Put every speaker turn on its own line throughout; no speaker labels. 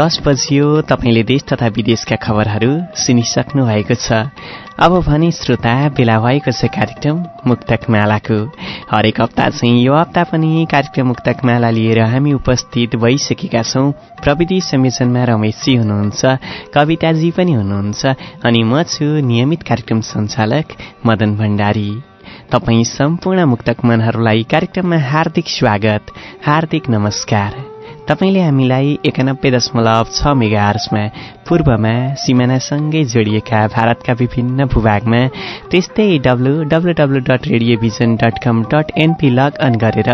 दस बजियो तपाईँले देश तथा विदेशका खबरहरू सुनिसक्नु भएको छ। अब भने श्रोता बेला भएको छ कार्यक्रम मुक्तक मालाको। हरेक हप्ता चाहिँ यो हप्ता पनि कार्यक्रम मुक्तक माला लिएर हामी उपस्थित भइसकेका छौँ। प्रविधि संयोजनमा रमेशजी हुनुहुन्छ कविताजी पनि हुनुहुन्छ अनि म छु नियमित कार्यक्रम सञ्चालक मदन भण्डारी। तपाईँ सम्पूर्ण मुक्तक मनहरूलाई कार्यक्रममा हार्दिक स्वागत हार्दिक नमस्कार। तपाईँले हामीलाई एकानब्बे दशमलव छ मेगा आर्समा पूर्वमा सिमानासँगै जोडिएका भारतका विभिन्न भूभागमा त्यस्तै W W W dot Radio Vision dot com dot NP log on गरेर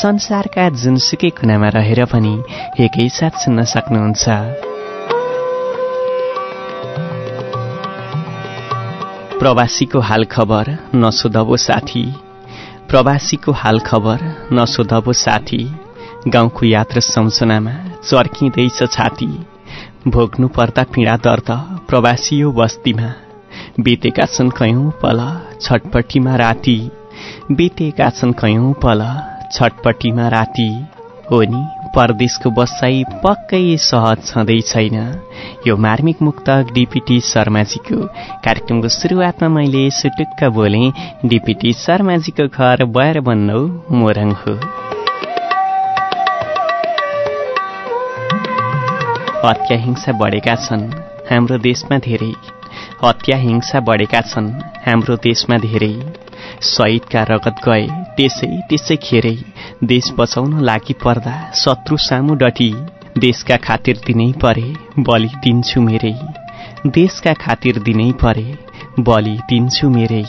संसारका जुनसुकै कुनामा रहेर पनि एकैसाथ सुन्न सक्नुहुन्छ। प्रवासीको हाल खबर नसोधबो साथी। प्रवासीको हाल खबर नसोधबो साथी। गाउँको यात्रा सम्झनामा चर्किँदैछ छाती। भोग्नु पर्दा पीडा दर्द प्रवासी बस्तीमा। बितेका छन् कयौँ पल छटपट्टिमा राति। बितेका छन् कयौँ पल छटपट्टिमा राति। हो नि परदेशको बसाई पक्कै सहज छँदै छैन। यो मार्मिक मुक्तक डिपिटी शर्माजीको कार्यक्रमको सुरुवातमा मैले सुटुक्क बोले डिपिटी शर्माजीको घर बयर बन्नौ मोरङ हो। हत्या हिंसा बढेका छन्। हाम्रो देशमा धेरै हत्या हिंसा बढेका छन्। हाम्रो देशमा धेरै शहीदका रगत गए त्यसै त्यसै खेरै देश बचाउन लागि पर्दा शत्रु सामु डटी देशका खातिर दिनै परे बलि दिन्छु मेरै। देशका खातिर दिनै परे बलि दिन्छु मेरै।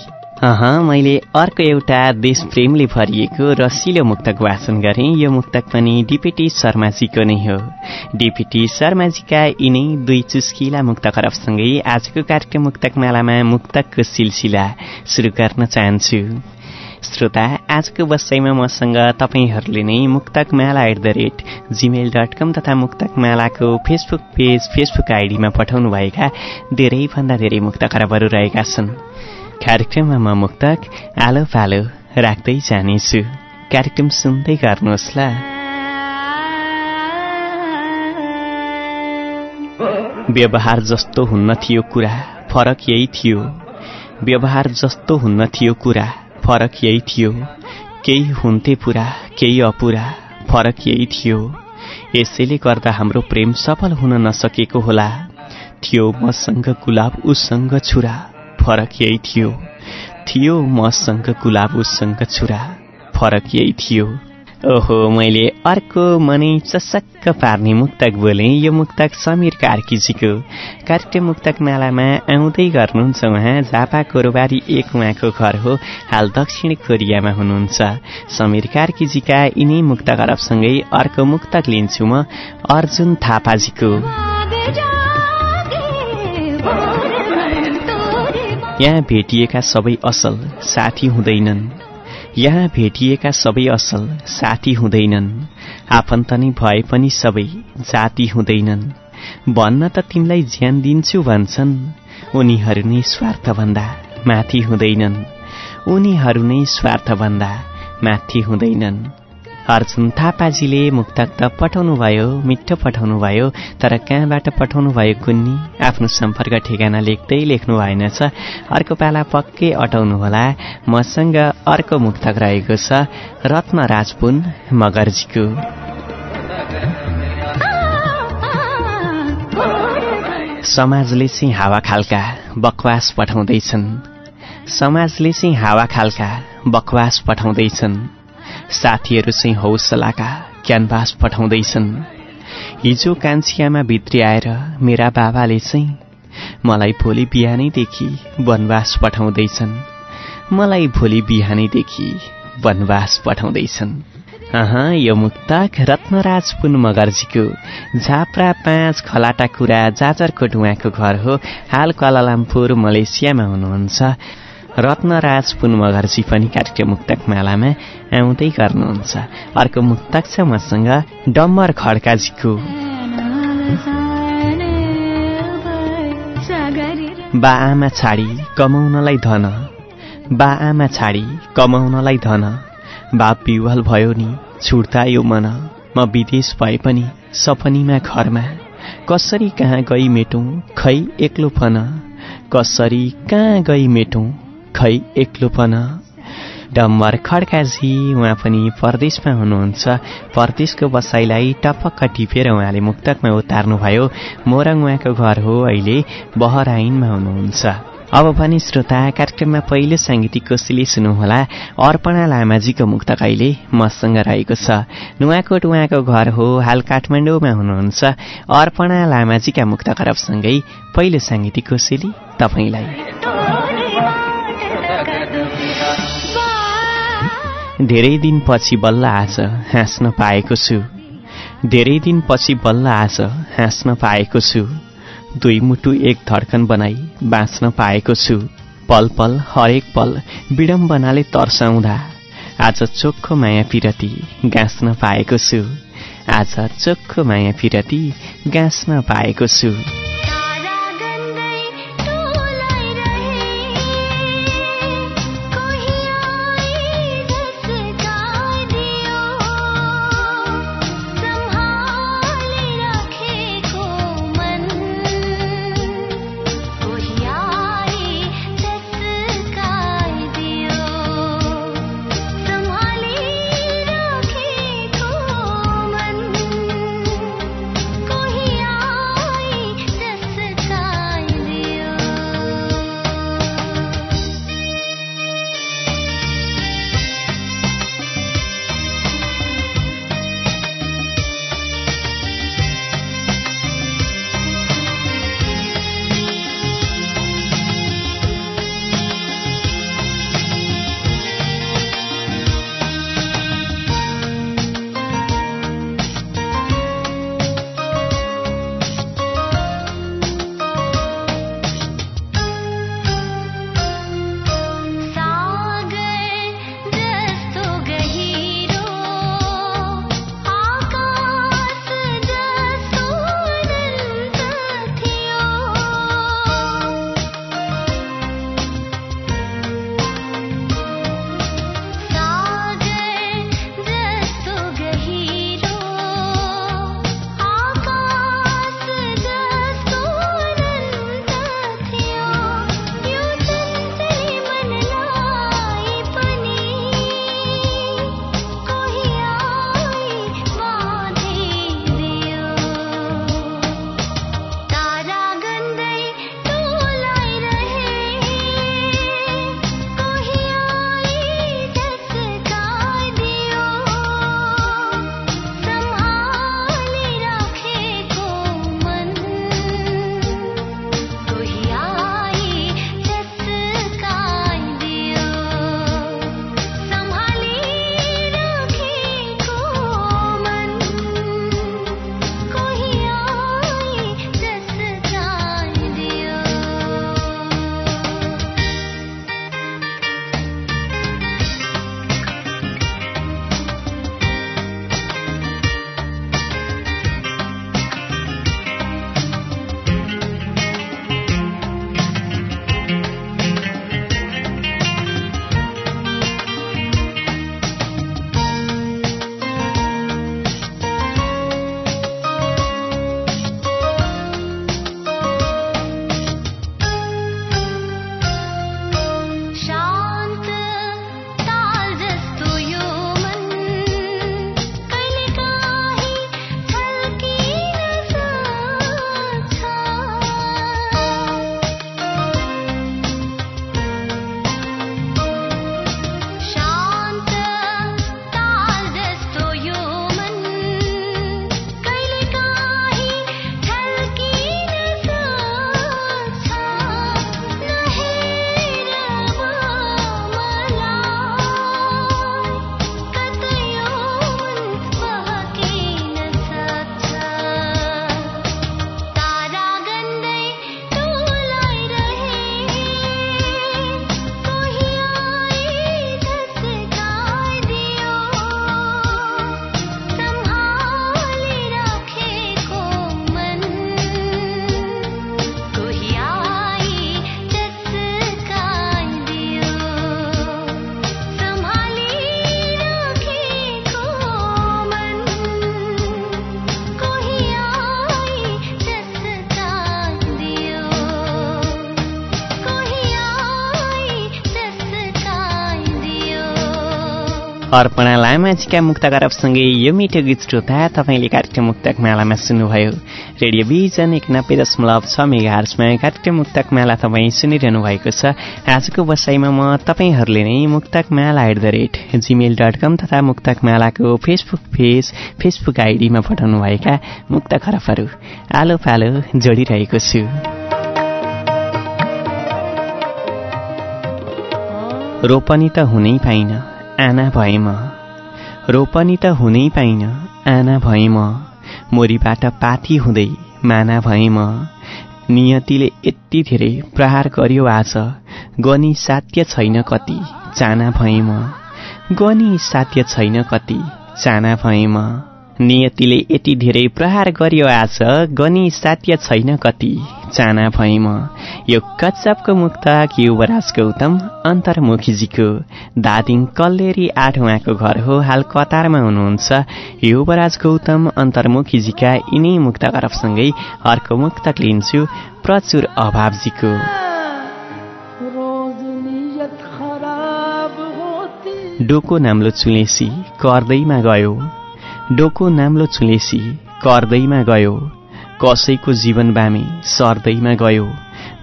मैले अर्को एउटा देश प्रेमले भरिएको रसिलो मुक्तक वाचन गरेँ। यो मुक्तक पनि डिपिटी शर्माजीको नै हो। डिपिटी शर्माजीका यिनै दुई चुस्किला मुक्त खरबसँगै आजको कार्यक्रम मुक्तक मालामा मुक्तकको सिलसिला सुरु गर्न चाहन्छु। श्रोता आजको बसाइमा मसँग तपाईँहरूले नै Muktak Mala at the rate Gmail dot com तथा मुक्तक मालाको फेसबुक पेज फेसबुक आइडीमा पठाउनुभएका धेरैभन्दा धेरै मुक्त खराबहरू रहेका छन्। कार्यक्रममा म मुक्तक आलो पालो राख्दै जानेछु। कार्यक्रम सुन्दै गर्नुहोस् ल। व्यवहार जस्तो हुन्न थियो कुरा फरक यही थियो। व्यवहार जस्तो हुन्न थियो कुरा फरक यही थियो। केही हुन्थे पुरा केही अपुरा फरक यही थियो। यसैले गर्दा हाम्रो प्रेम सफल हुन नसकेको होला। थियो मसँग गुलाब उसँग छुरा। फरक यही थियो। थियो मसँग गुलाब उसँग छुरा। फरक यही थियो। ओहो मैले अर्को मनै चसक्क पार्ने मुक्तक बोलेँ। यो मुक्तक समीर कार्कीजीको। कार्यक्रम मुक्तक मालामा आउँदै गर्नुहुन्छ उहाँ। झापा कोरोबारी एक उहाँको घर हो। हाल दक्षिण कोरियामा हुनुहुन्छ। समीर कार्कीजीका यिनै मुक्त खरबसँगै अर्को मुक्तक लिन्छु म अर्जुन थापाजीको। यहाँ भेटिएका सबै असल साथी हुँदैनन्। यहाँ भेटिएका सबै असल साथी हुँदैनन्। आफन्त नै भए पनि सबै जाति हुँदैनन्। भन्न त तिमीलाई ज्यान दिन्छु भन्छन्। उनीहरू नै स्वार्थभन्दा माथि हुँदैनन्। उनीहरू नै स्वार्थभन्दा माथि हुँदैनन्। अर्जुन थापाजीले मुक्तक त पठाउनु भयो मिठो पठाउनु भयो तर कहाँबाट पठाउनु भयो कुन्नी? आफ्नो सम्पर्क ठेगाना लेख्दै लेख्नु भएनछ अर्को पाला पक्कै अटाउनु होला मसँग अर्को मुक्तक रहेको छ रत्न राजपुन मगर्जीको। समाजले चाहिँ हावा खालका बकवास पठाउँदैछन्। समाजले चाहिँ हावा खालका बकवास पठाउँदैछन्। साथीहरू चाहिँ हौसलाका क्यानभास पठाउँदैछन्। हिजो कान्छियामा भित्री आएर मेरा बाबाले चाहिँ मलाई भोलि बिहानैदेखि वनवास पठाउँदैछन्। मलाई भोलि बिहानैदेखि वनवास पठाउँदैछन्। यो मुक्तक रत्नराज पुन मगर्जीको झाप्रा पाँच खलाटा कुरा जाजरकोट उहाँको घर हो। हाल कलालामपुर मलेसियामा हुनुहुन्छ। रत्नराज पुन मगर्जी पनि कार्यक्रम मुक्तक मालामा आउँदै गर्नुहुन्छ। अर्को मुक्तक छ मसँग डम्बर खड्काजीको। बा आमा छाडी कमाउनलाई धन। बा आमा छाडी कमाउनलाई धन। बाप भयो नि छुट्दा यो मन। म विदेश भए पनि सपनीमा घरमा। कसरी कहाँ गई मेटौँ खै एक्लोपन कसरी कहाँ गई मेटौँ खै एक्लोपन? डम्बर खड्काजी उहाँ पनि परदेशमा हुनुहुन्छ। परदेशको बसाइलाई टपक्क टिपेर उहाँले मुक्तकमा उतार्नुभयो। मोरङ उहाँको घर हो अहिले बहराइनमा हुनुहुन्छ। अब पनि श्रोता कार्यक्रममा पहिलो साङ्गीतिक कोशीले सुन्नुहोला। अर्पणा लामाजीको मुक्तक अहिले मसँग रहेको छ। नुवाकोट उहाँको घर हो हाल काठमाडौँमा हुनुहुन्छ। अर्पणा लामाजीका मुक्त खरबसँगै पहिलो साङ्गीतिक कोसेली तपाईँलाई। धेरै दिनपछि बल्ल आज हाँस्न पाएको छु। धेरै दिनपछि बल्ल आज हाँस्न पाएको छु। दुई मुटु एक धड्कन बनाई बाँच्न पाएको छु। पल पल हरेक पल विडम्बनाले तर्साउँदा आज चोखो माया पिरती गाँच्न पाएको छु। आज चोखो माया पिरती गाँच्न पाएको छु। अर्पणा लामाजीका मुक्त गरबसँगै यो मिठो गीत श्रोता तपाईँले कार्यक्रम मुक्तक मालामा सुन्नुभयो। रेडियो भिजन एकानब्बे दशमलव छ मेगा हार्समा कार्यक्रम मुक्तक माला तपाईँ सुनिरहनु भएको छ। आजको बसाइमा म तपाईँहरूले नै Muktak Mala at the rate Gmail dot com तथा मुक्तक मालाको फेसबुक पेज फेसबुक आइडीमा पठाउनुभएका मुक्त खरबहरू आलो पालो जोडिरहेको छु। रोपनी त हुनै पाइन। आना भए म। रोपनी त हुनै पाइन। आना भए म। मोरीबाट पाती हुँदै माना भए म। नियतिले यति धेरै प्रहार गर्यो आज। गनी साध्य छैन कति चाना भए म। गनी साध्य छैन कति चाना भए म। नियतिले यति धेरै प्रहार गर्यो आज गनी साध्य छैन कति। चाना भए म। यो कच्चापको मुक्तक युवराज गौतम अन्तर्मुखीजीको दादिङ कल्लेरी आठ उहाँको घर हो। हाल कतारमा हुनुहुन्छ। युवराज गौतम अन्तर्मुखीजीका यिनै मुक्त गरफसँगै अर्को मुक्तक लिन्छु प्रचुर अभावजीको। डोको नाम्लो चुलेसी कर्दैमा गयो। डोको नाम्लो चुलेसी कर्दैमा गयो। कसैको जीवन बामे सर्दैमा गयो।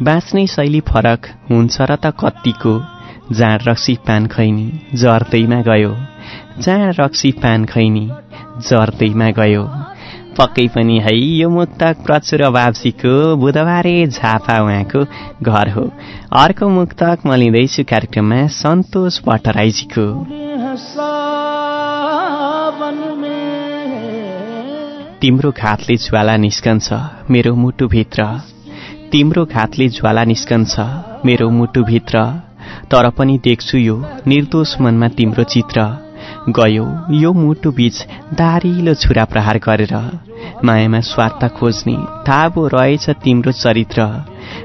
बाँच्ने शैली फरक हुन्छ र त कत्तिको। जाँड रक्सी पान खैनी जर्दैमा गयो। जाँड रक्सी पान खैनी जर्दैमा गयो। पक्कै पनि है यो मुक्तक प्रचुर बाब्जीको बुधबारे झापा उहाँको घर हो। अर्को मुक्तक म लिँदैछु कार्यक्रममा सन्तोष भट्टराईजीको। तिम्रो घातले ज्वाला निस्कन्छ मेरो मुटुभित्र। तिम्रो घातले ज्वाला निस्कन्छ मेरो मुटुभित्र। तर पनि देख्छु यो निर्दोष मनमा तिम्रो चित्र। गयो यो मुटु बीच दारिलो छुरा प्रहार गरेर। मायामा स्वार्थ खोज्ने थाहा भो रहेछ तिम्रो चरित्र।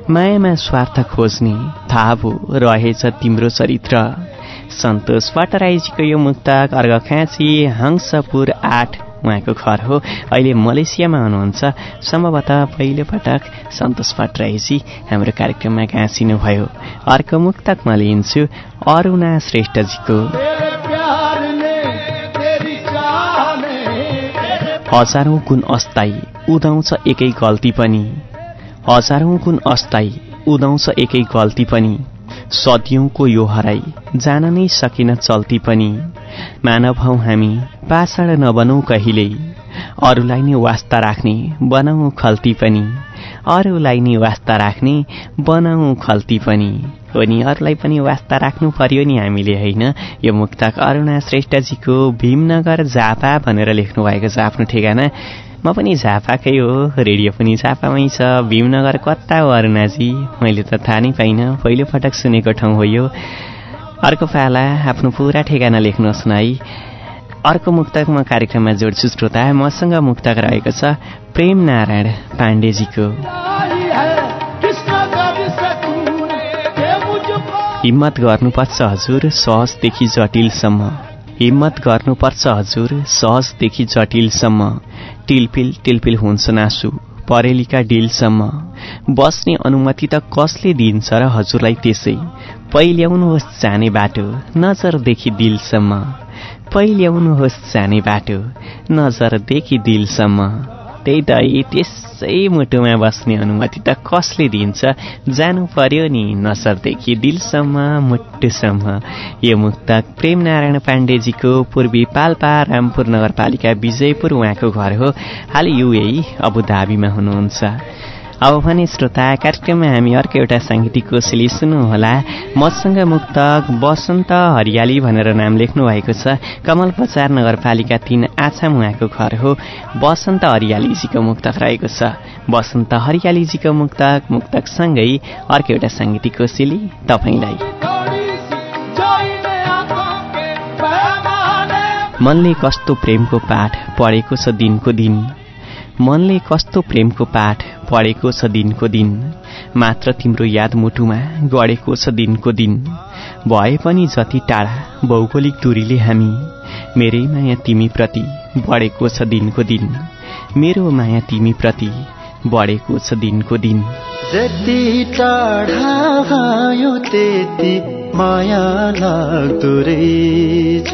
मायामा स्वार्थ खोज्ने थाहा भो रहेछ तिम्रो चरित्र। सन्तोष भट्टराईजीको यो मुक्तक अर्घखाँची हंसपुर आठ। उहाँको घर हो। अहिले मलेसियामा हुनुहुन्छ। सम्भवतः पहिलोपटक सन्तोष भट्टराईजी हाम्रो कार्यक्रममा गाँसिनुभयो अर्को मुक्तक म लिन्छु अरुणा श्रेष्ठजीको। हजारौँ गुण अस्थायी उदाउँछ एकै गल्ती पनि। हजारौँ गुण अस्थायी उदाउँछ एकै गल्ती पनि। सदियौँको यो हराई जान नै सकेन चल्ती पनि। मानव हौ हामी पाषाण नबनौ कहिल्यै। अरूलाई नै वास्ता राख्ने बनाऊ खल्ती पनि। अरूलाई नै वास्ता राख्ने बनाऊ खल्ती पनि। हो नि अरूलाई पनि वास्ता राख्नु पर्यो नि हामीले होइन? यो मुक्तक अरुणा श्रेष्ठजीको भीमनगर झापा भनेर लेख्नु भएको छ आफ्नो ठेगाना। म पनि झापाकै हो रेडियो पनि झापामै छ। भीमनगर कता हो अरुणाजी? मैले त थाहा नै पाइनँ। पहिलोपटक सुनेको ठाउँ हो यो। अर्को पाला आफ्नो पुरा ठेगाना लेख्नुहोस् न है। अर्को मुक्तक म कार्यक्रममा जोड्छु श्रोता। मसँग मुक्तक रहेको छ प्रेम नारायण पाण्डेजीको। हिम्मत गर्नुपर्छ हजुर सहजदेखि जटिलसम्म। हिम्मत गर्नुपर्छ हजुर सहजदेखि जटिलसम्म। टिलपिल टिलपिल हुन्छ नासु परेलीका डिलसम्म। बस्ने अनुमति त कसले दिन्छ र हजुरलाई त्यसै? पहिल्याउनुहोस् जाने बाटो नजरदेखि दिलसम्म। पहिल्याउनुहोस् जाने बाटो नजरदेखि दिलसम्म। त्यही त त्यसै मुटुमा बस्ने अनुमति त कसले दिन्छ? जानु पर्यो नि नसरदेखि दिलसम्म मुटुसम्म। यो मुक्तक प्रेम नारायण पाण्डेजीको पूर्वी पाल्पा रामपुर नगरपालिका विजयपुर उहाँको घर हो। हाल युए अबुधाबीमा हुनुहुन्छ। अब भने श्रोता कार्यक्रममा हामी अर्को एउटा साङ्गीतिक कोसेली सुन्नुहोला। मसँग मुक्तक बसन्त हरियाली भनेर नाम लेख्नु भएको छ। कमल बजार नगरपालिका तीन आछाम उहाँको घर हो। बसन्त हरियालीजीको मुक्तक रहेको छ। बसन्त हरियालीजीको मुक्तक मुक्तकसँगै अर्को एउटा साङ्गीतिक कोसेली तपाईँलाई। मनले कस्तो प्रेमको पाठ पढेको छ दिनको दिन? मनले कस्तो प्रेमको पाठ पढेको छ दिनको दिन? मात्र तिम्रो याद मुटुमा गढेको छ दिनको दिन। भए पनि जति टाढा भौगोलिक दूरीले हामी मेरै माया तिमीप्रति बढेको छ दिनको दिन। मेरो माया तिमीप्रति बढेको छ दिनको दिन।
जति टाढा त्यति
माया लाग्दो रहेछ।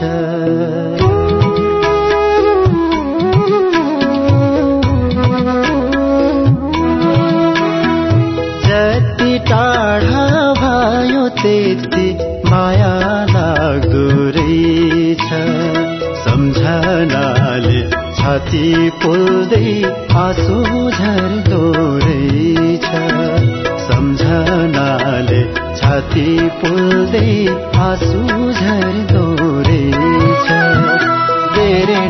त्यति माया लाग्दो रहेछ सम्झनाले छाती पोल्दै आँसु झर्दो रहेछ सम्झनाले छाती पोल्दै आँसु झर्दो रहेछ तेरे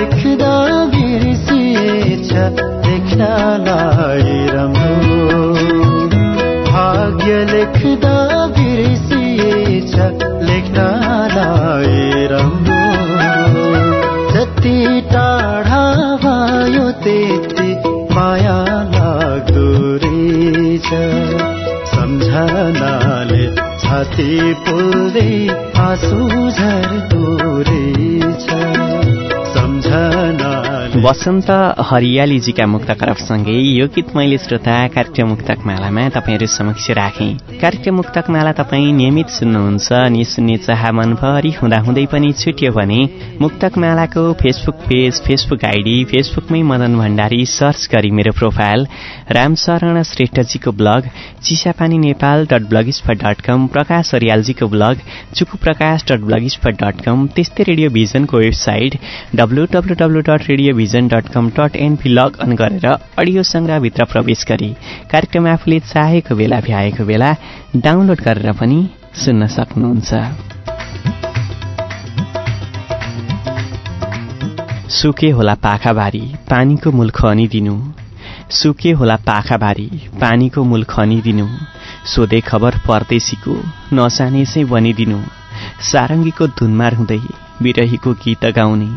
लेख्दा बिर्सिएछ लेख्नलाई राम्रो। भाग्य लेख्दा बिर्सिएछ लेख्नलाई राम्रो। जति टाढा भयो त्यति माया लाग्दो रहेछ सम्झनाले छाती पोल्दै आँसु झर्दो
वसन्त हरियालीजीका मुक्त करफसँगै यो गीत मैले श्रोता कार्यक्रम मुक्तक मालामा तपाईँहरू समक्ष राखेँ। कार्यक्रम मुक्तक माला तपाईँ नियमित सुन्नुहुन्छ अनि सुन्ने चाह मनभरि हुँदाहुँदै पनि छुट्यो भने मुक्तक मालाको फेसबुक पेज फेसबुक आइडी फेसबुकमै मदन भण्डारी सर्च गरी मेरो profile Ramsharan श्रेष्ठजीको blog Chisapani Nepal dot blogspot dot com Prakash अरियालजीको blog Chuku Prakash dot blogspot dot com त्यस्तै radio भिजनको website W W W dot Radio Vision dot com dot NP log on गरेर audio सङ्ग्रहभित्र प्रवेश गरी कार्यक्रम आफूले चाहेको बेला भ्याएको बेला डाउनलोड गरेर पनि सुन्न सक्नुहुन्छ। सुके होला पाखाबारी पानीको मूल खनिदिनु सुके होला पाखाबारी पानीको मूल खनिदिनु सोधे खबर परदेशीको नसानेसै बनिदिनु सारङ्गीको धुनमार हुँदै बिरहीको गीत गाउने।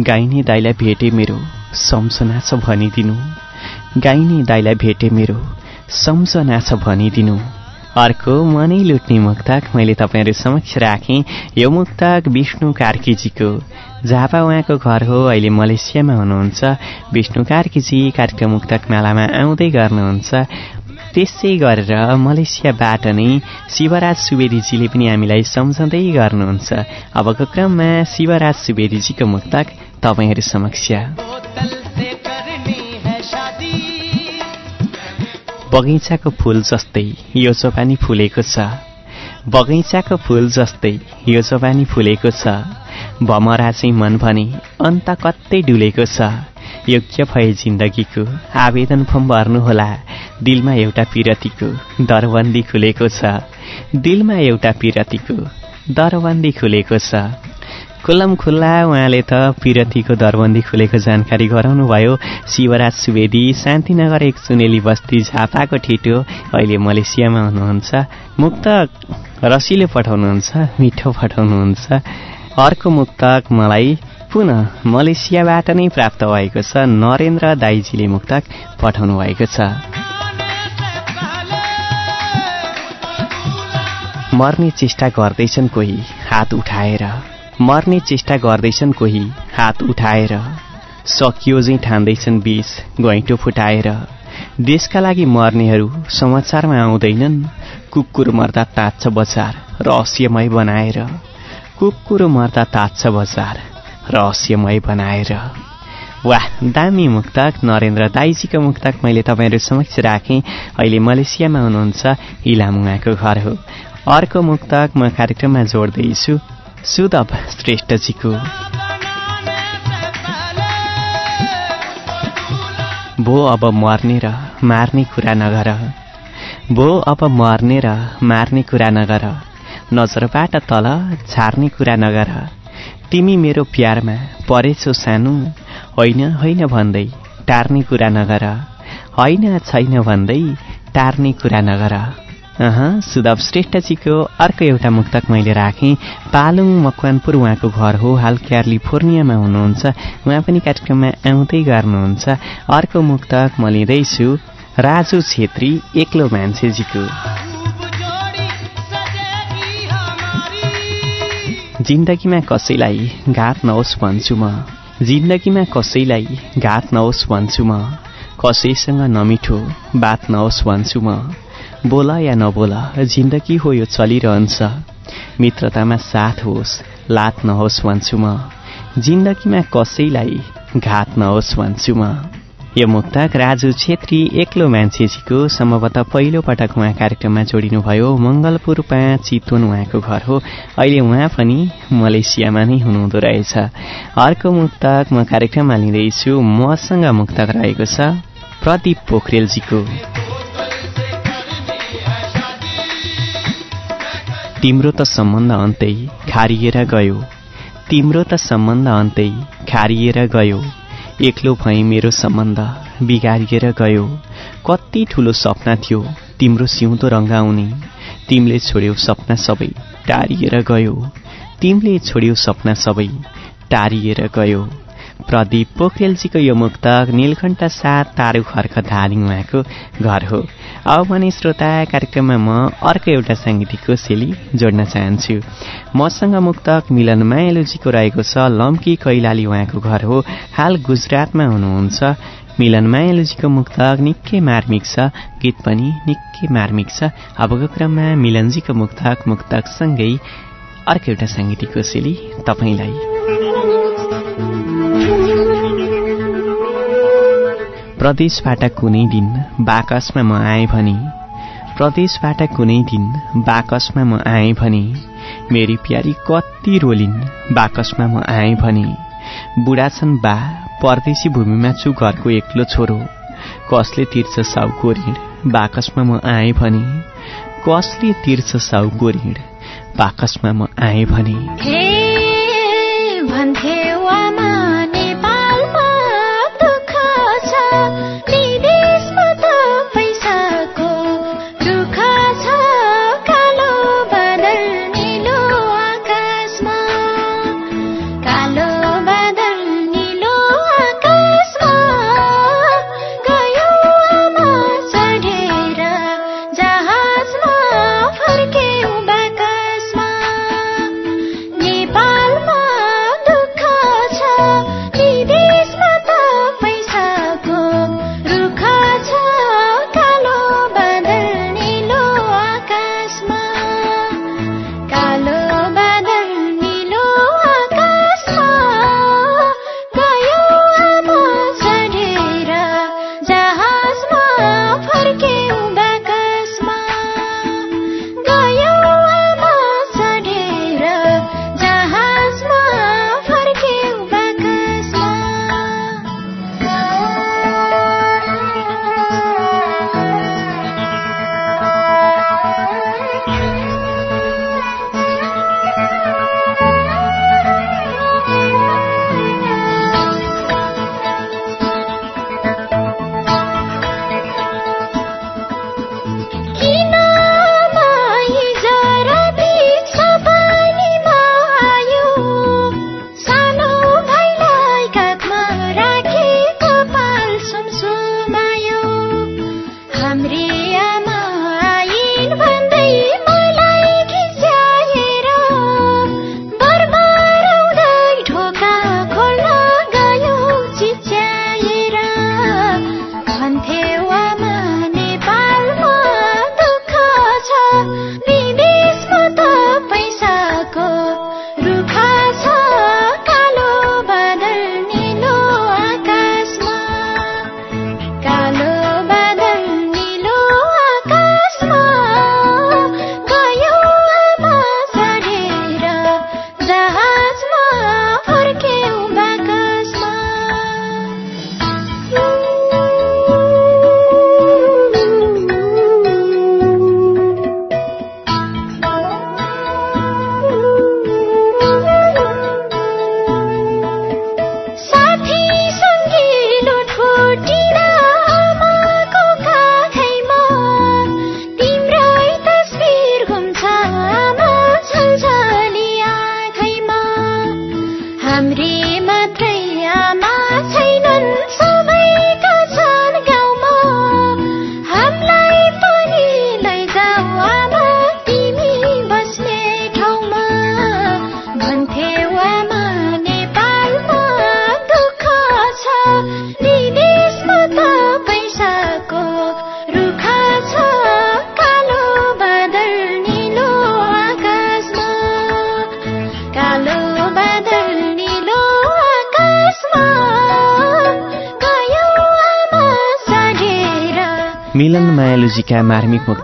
गाइने दाइलाई भेटे मेरो सम्सना छ भनिदिनु। गाइने दाइलाई भेटे मेरो सम्झना छ भनिदिनु। अर्को मनै लुट्ने मुक्तक मैले तपाईँहरू समक्ष राखेँ। यो मुक्तक विष्णु कार्कीजीको झापा उहाँको घर हो अहिले मलेसियामा हुनुहुन्छ। विष्णु कार्कीजी कार्यक्रम मुक्तक मेलामा आउँदै गर्नुहुन्छ। त्यसै गरेर मलेसियाबाट नै शिवराज सुवेदीजीले पनि हामीलाई सम्झँदै गर्नुहुन्छ। अबको क्रममा शिवराज सुवेदीजीको मुक्तक तपाईँहरू समक्ष। बगैँचाको फुल जस्तै यो चोपानी फुलेको छ। बगैँचाको फुल जस्तै यो चोपानी फुलेको छ। भमरा चाहिँ मन भने अन्त कतै डुलेको छ। योग्य भए जिन्दगीको आवेदन फर्म भर्नुहोला। दिलमा एउटा पिरतीको दरबन्दी खुलेको छ। दिलमा एउटा पिरतीको दरबन्दी खुलेको छ। खुल्लम खुल्ला उहाँले त पिरतीको दरबन्दी खुलेको जानकारी गराउनुभयो। शिवराज सुवेदी शान्तिनगर एक सुनेली बस्ती झापाको ठिटो अहिले मलेसियामा हुनुहुन्छ। मुक्त रसिलो पठाउनुहुन्छ मिठो पठाउनुहुन्छ। अर्को मुक्तक मलाई पुनः मलेसियाबाट नै प्राप्त भएको छ नरेन्द्र दाईजीले मुक्तक पठाउनु भएको छ। मर्ने चेष्टा गर्दैछन् कोही हात उठाएर। मर्ने चेष्टा गर्दैछन् कोही हात उठाएर। सकियो चाहिँ ठान्दैछन् बिस गैँटो फुटाएर। देशका लागि मर्नेहरू समाचारमा आउँदैनन्। कुकुर मर्दा तात्छ बजार रहस्यमय बनाएर। कुकुर मर्दा तात्छ बजार। रहस्यमय बनाएर। वाह दामी मुक्तक नरेन्द्र दाइजीको मुक्तक मैले तपाईँहरू समक्ष राखेँ। अहिले मलेसियामा हुनुहुन्छ इलामुवाको घर हो। अर्को मुक्तक म कार्यक्रममा जोड्दैछु। सुदभ श्रेष्ठजीको। भो अब मर्ने र मार्ने कुरा नगर। भो अब मर्ने र मार्ने कुरा नगर। नजरबाट तल छार्ने कुरा नगर। तिमी मेरो प्यारमा परेछौ सानो। होइन होइन भन्दै टार्ने कुरा नगर। होइन छैन भन्दै टार्ने कुरा नगर। अह सुदव श्रेष्ठजीको अर्को एउटा मुक्तक मैले राखेँ। पालुङ मकवानपुर उहाँको घर हो हाल क्यालिफोर्नियामा हुनुहुन्छ। उहाँ पनि कार्यक्रममा आउँदै गर्नुहुन्छ। अर्को मुक्तक म लिँदैछु। राजु छेत्री एक्लो मान्छेजीको। जिन्दगीमा कसैलाई घात नहोस् भन्छु म। जिन्दगीमा कसैलाई घात नहोस् भन्छु म। कसैसँग नमिठो बात नहोस् भन्छु म। बोला या नबोला जिन्दगी हो यो चलिरहन्छ। मित्रतामा साथ होस् लात नहोस् भन्छु म। जिन्दगीमा कसैलाई घात नहोस् भन्छु म। यो मुक्तक राजु छेत्री एक्लो मान्छेजीको सम्भवतः पहिलो पटक उहाँ कार्यक्रममा जोडिनुभयो। मङ्गलपुर पाँच चितवन उहाँको घर हो। अहिले उहाँ पनि मलेसियामा नै हुनुहुँदो रहेछ। अर्को मुक्तक म कार्यक्रममा लिँदैछु। मसँग मुक्तक रहेको छ प्रदीप पोखरेलजीको। तिम्रो त सम्बन्ध अन्तै खारिएर गयो। तिम्रो त सम्बन्ध अन्तै खारिएर गयो। एक्लो भई मेरो सम्बन्ध बिगारिएर गयो। कति ठुलो सपना थियो तिम्रो सिउँदो रङ्गाउने तिमीले छोड्यौ सपना सबै टारिएर गयो। तिमीले छोड्यौ सपना सबै टारिएर गयो। प्रदीप पोखरेलजीको यो मुक्तक नीलकण्ठ साथ तारु खर्क धारिङ उहाँको घर हो। अब भने श्रोता कार्यक्रममा म अर्को एउटा साङ्गीतिक कोसेली जोड्न चाहन्छु। मसँग मुक्तक मिलन मायालुजीको रहेको छ लम्की कैलाली उहाँको घर हो। हाल गुजरातमा हुनुहुन्छ। मिलन मायालुजीको मुक्तक निकै मार्मिक छ। गीत पनि निकै मार्मिक छ। अबको क्रममा मिलनजीको मुक्तक मुक्तकसँगै अर्को एउटा साङ्गीतिक कोसेली तपाईँलाई। प्रदेशबाट कुनै दिन बाकसमा म आएँ भने प्रदेशबाट कुनै दिन बाकसमा म आएँ भने मेरी प्यारी कति रोलिन् बाकसमा म आएँ भने बुढा छन् बा परदेशी भूमिमा छु घरको एक्लो छोरो कसले तिर्छ साउको ऋण बाकसमा म आएँ भने कसले तिर्छ साउको ऋण बाकसमा म आएँ भने।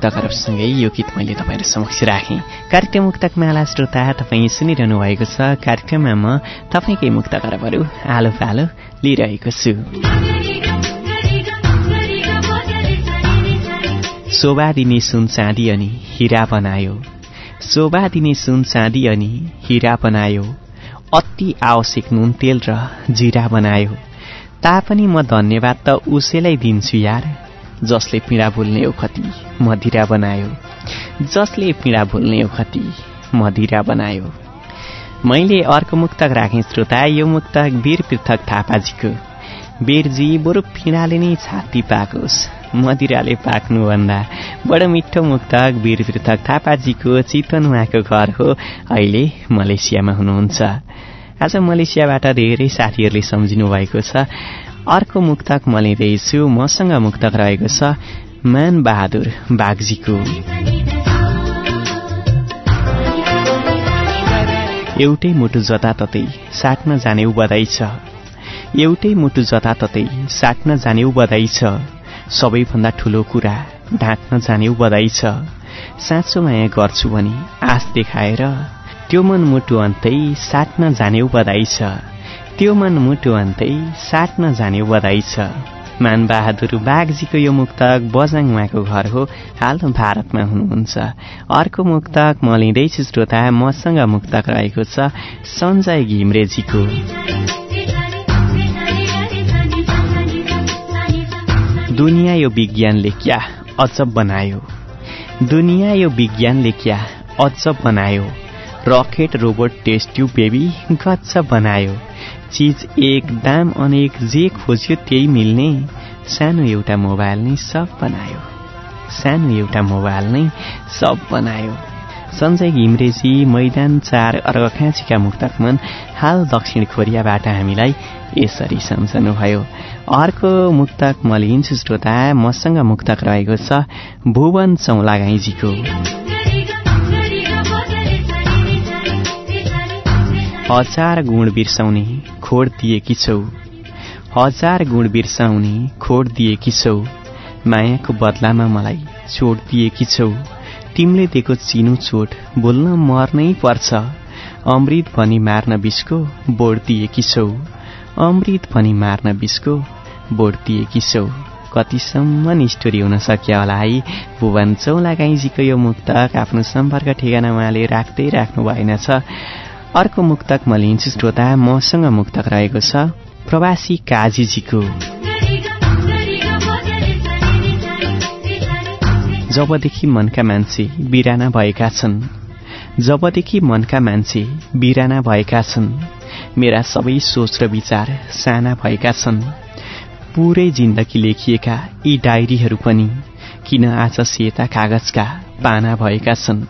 मार्मिक मुक्तकरसँगै यो गीत मैले तपाईँहरू समक्ष राखेँ। कार्यक्रम मुक्तक माला श्रोता तपाईँ सुनिरहनु भएको छ। कार्यक्रममा म तपाईँकै मुक्तकरबहरू आलो पालो लिइरहेको छु। शोभा दिने सुन चाँदी अनि हिरा बनायो। शोभा दिने सुन चाँदी अनि हिरा बनायो। अति आवश्यक नुन तेल र जिरा बनायो। तापनि म धन्यवाद त उसैलाई दिन्छु यार। जसले पीडा भुल्ने ओखती मदिरा बनायो। जसले पीडा भुल्ने ओखती मदिरा बनायो। मैले अर्को मुक्तक राखेँ श्रोता यो मुक्तक वीर पृथक थापाजीको। वीरजी बरु पीडाले नै छाती पाकोस् मदिराले पाक्नुभन्दा बडो मिठो मुक्तक वीर पृथक थापाजीको चितवन उहाँको घर हो अहिले मलेसियामा हुनुहुन्छ। आज मलेसियाबाट धेरै साथीहरूले सम्झिनु भएको छ अर्को मुक्तक म लिँदैछु मसँग मुक्तक रहेको छ मान बहादुर बागजीको। एउटै मुटु जताततै साट्न जानेउ बधाई छ। एउटै मुटु जताततै साट्न जानेउ बधाई छ। सबैभन्दा ठुलो कुरा ढाँट्न जानेउ बधाई छ। साँचो माया गर्छु भने आश देखाएर त्यो मन मुटु अन्तै साट्न जानेउ बधाई छ। त्यो मन मुटु अन्तै साट्न जानेउ बधाई छ। मानबहादुर बागजीको यो मुक्तक बजाङ उहाँको घर हो हाल भारतमा हुनुहुन्छ। अर्को मुक्तक म लिँदैछु श्रोता मसँग मुक्तक रहेको छ सञ्जय घिम्रेजीको। दुनियाँ यो विज्ञानले क्या अचब बनायो? दुनियाँ यो विज्ञानले क्या अचब बनायो? Rocket robot test tube baby गच्छ बनायो। चिज एक दाम अनेक जे खोज्यो त्यही मिल्ने। सानो एउटा मोबाइल नै सब बनायो। सानो एउटा मोबाइल नै सब बनायो। सञ्जय घिम्रेजी मैदान चार अर्घखाँचीका मुक्तकमन हाल दक्षिण कोरियाबाट हामीलाई यसरी सम्झनुभयो। अर्को मुक्तक म लिन्छु श्रोता मसँग मुक्तक रहेको छ भुवन चौलागाईजीको। हजार गुण बिर्साउने। खोड दिएकी छौ। हजार गुण बिर्साउने खोड दिएकी छौ। मायाको बदलामा मलाई चोट दिएकी छौ। तिमीले दिएको चिनो चोट बोल्न मर्नै पर्छ। अमृत भनी मार्न बिसको बोड दिएकी छौ। अमृत भनी मार्न बिसको बोड दिएकी छौ। कतिसम्म स्टोरी हुन सक्यो होला है। भुवन चौलागाईजीको यो मुक्तक आफ्नो सम्पर्क ठेगाना उहाँले राख्दै राख्नु भएन छ। अर्को मुक्तक म लिन्छु श्रोता मसँग मुक्तक रहेको छ प्रवासी काजीजीको। जबदेखि मनका मान्छे बिराना भएका छन् जबदेखि मनका मान्छे बिराना भएका छन् मेरा सबै सोच र विचार साना भएका छन्। पुरै जिन्दगी लेखिएका यी डायरीहरू पनि किन आज सेता कागजका पाना भएका छन्?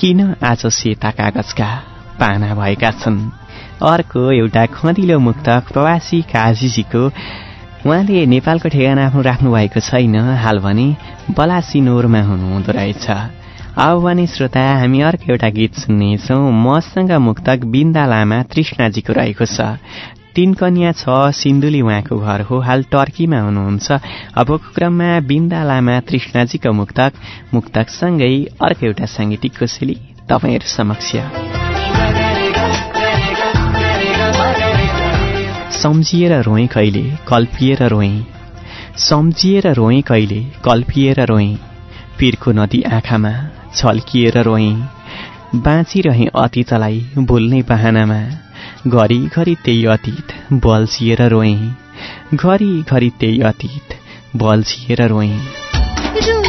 किन आज सेता कागजका पाना भएका छन्। अर्को एउटा खँदिलो मुक्त प्रवासी काजीजीको उहाँले नेपालको ठेगाना आफ्नो राख्नु भएको छैन हाल भने बलासिनोरमा हुनुहुँदो रहेछ। अब भने श्रोता हामी अर्को एउटा गीत सुन्नेछौँ। मसँग मुक्तक बिन्दा लामा तृष्णाजीको रहेको छ। तीन कन्या छ सिन्धुली उहाँको घर हो। हाल टर्कीमा हुनुहुन्छ। अबको क्रममा बिन्दा लामा तृष्णाजीको मुक्तक। मुक्तकसँगै अर्को एउटा साङ्गीतिक कोसेली तपाईँहरू समक्ष। सम्झिएर रोएँ कहिले? कल्पिएर रोएँ। सम्झिएर रोएँ कहिले? कल्पिएर रोएँ। पिरको नदी आँखामा छल्किएर रोएँ। बाँचिरहे अतीतलाई भुल्ने बहानामा। घरिघरि त्यही अतीत बल्छिएर रोएँ। घरिघरि त्यही अतीत बल्छिएर रोएँ।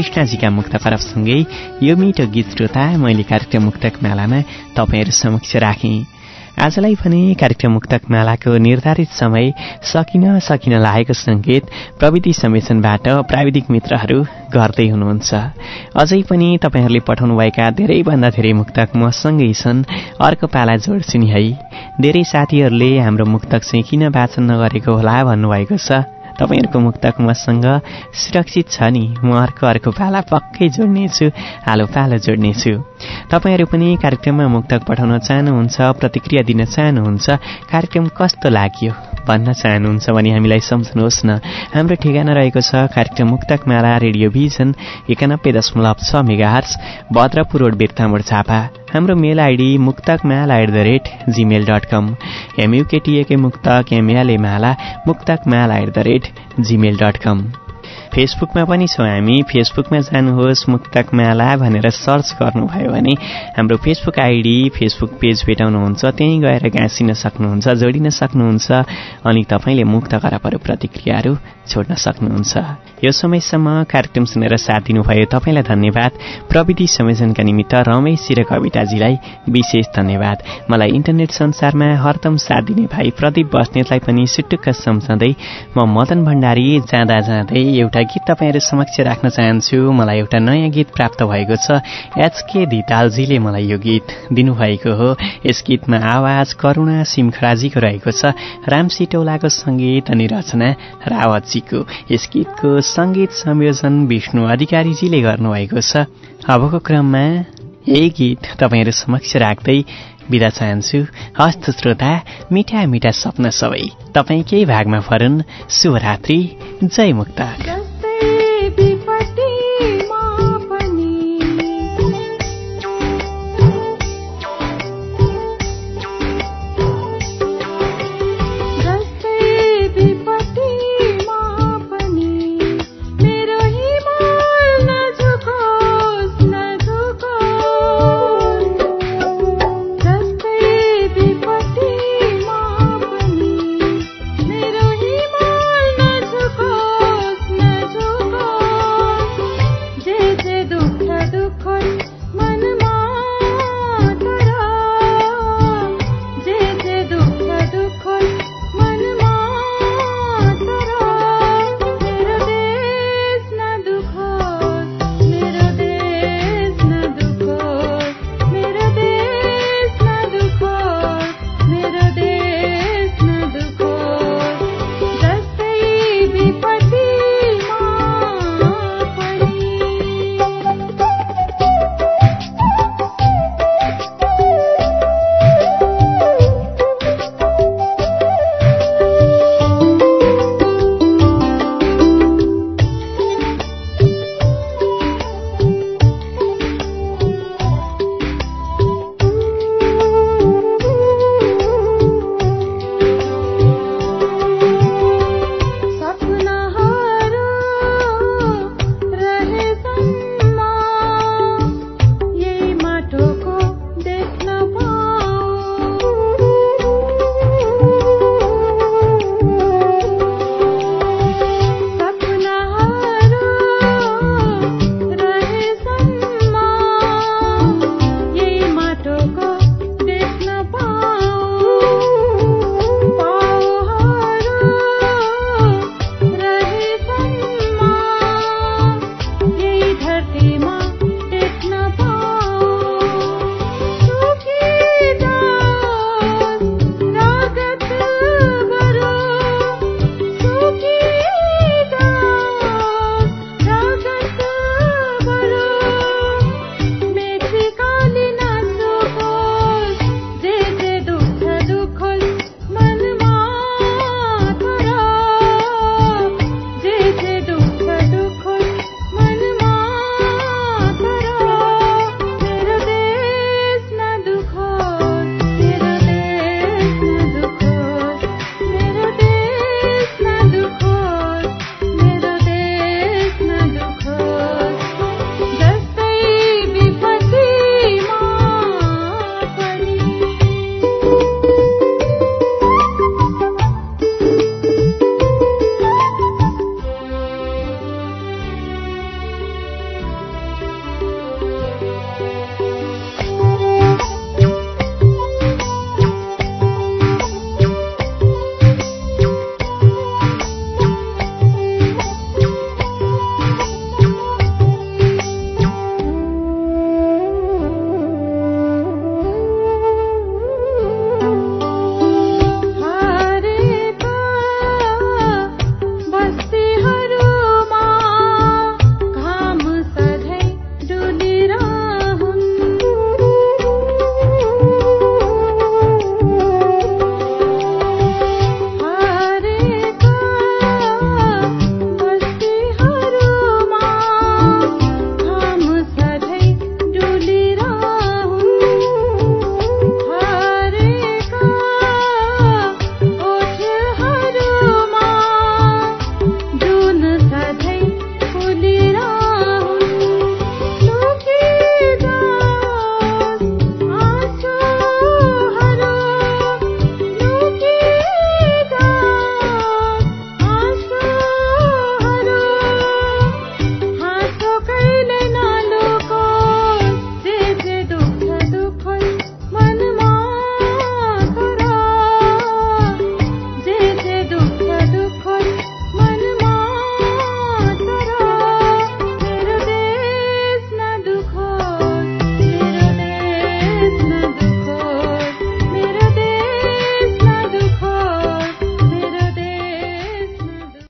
कृष्णजीका मुक्त परबसँगै यो मिठो गीत श्रोता मैले कार्यक्रम मुक्तक मालामा तपाईँहरू समक्ष राखेँ। आजलाई भने कार्यक्रम मुक्तक मालाको निर्धारित समय सकिन सकिन लागेको सङ्केत प्रविधि संवेषणबाट प्राविधिक मित्रहरू गर्दै हुनुहुन्छ। अझै पनि तपाईँहरूले पठाउनुभएका धेरैभन्दा धेरै मुक्तक मसँगै छन्। अर्को पाला जोड्छु नि है। धेरै साथीहरूले हाम्रो मुक्तक चाहिँ किन वाचन नगरेको होला भन्नुभएको छ। तपाईँहरूको मुक्तकमासँग सुरक्षित छ नि। म अर्को अर्को पाला पक्कै जोड्नेछु। हालो पालो जोड्नेछु। तपाईँहरू पनि कार्यक्रममा मुक्तक पठाउन चाहनुहुन्छ प्रतिक्रिया दिन चाहनुहुन्छ कार्यक्रम कस्तो लाग्यो भन्न चाहनुहुन्छ भने हामीलाई सम्झनुहोस् न। हाम्रो ठेगाना रहेको छ कार्यक्रम मुक्तक माला रेडियो भिजन एकानब्बे दशमलव छ mega hertz Bhadrapur road Birtamod Jhapa. हाम्रो mail ID Muktak Mala at the rate Gmail dot com एमयुकेटिएकै Muktak MLA Mala Muktak Mala at the rate Gmail dot com फेसबुकमा पनि छौँ हामी। फेसबुकमा जानुहोस् मुक्तक माला भनेर सर्च गर्नुभयो भने हाम्रो फेसबुक आइडी फेसबुक पेज भेटाउनुहुन्छ। त्यहीँ गएर गाँसिन सक्नुहुन्छ जोडिन सक्नुहुन्छ अनि तपाईँले मुक्त खराबहरू प्रतिक्रियाहरू छोड्न सक्नुहुन्छ। यो समयसम्म कार्यक्रम सुनेर साथ दिनुभयो। तपाईँलाई धन्यवाद। प्रविधि संयोजनका निमित्त रमेश र कविताजीलाई विशेष धन्यवाद। मलाई इन्टरनेट संसारमा हरदम साथ दिने भाइ प्रदीप बस्नेतलाई पनि सुटुक्क सम्झँदै म मदन भण्डारी जाँदा जाँदै एउटा गीत तपाईँहरू समक्ष राख्न चाहन्छु। मलाई एउटा नयाँ गीत प्राप्त भएको छ। एचके धितालजीले मलाई यो गीत दिनुभएको हो। यस गीतमा आवाज करुणा सिमखराजीको रहेको छ। रामसी टौलाको सङ्गीत अनि रचना रावतजीको। यस गीतको सङ्गीत संयोजन विष्णु अधिकारीजीले गर्नुभएको छ। अबको क्रममा यही गीत तपाईँहरू समक्ष राख्दै बिदा चाहन्छु। हस्त श्रोता मिठा मिठा सपना सबै। तपाईँकै भागमा फरुन्। शुभरात्रि। जय मुक्ता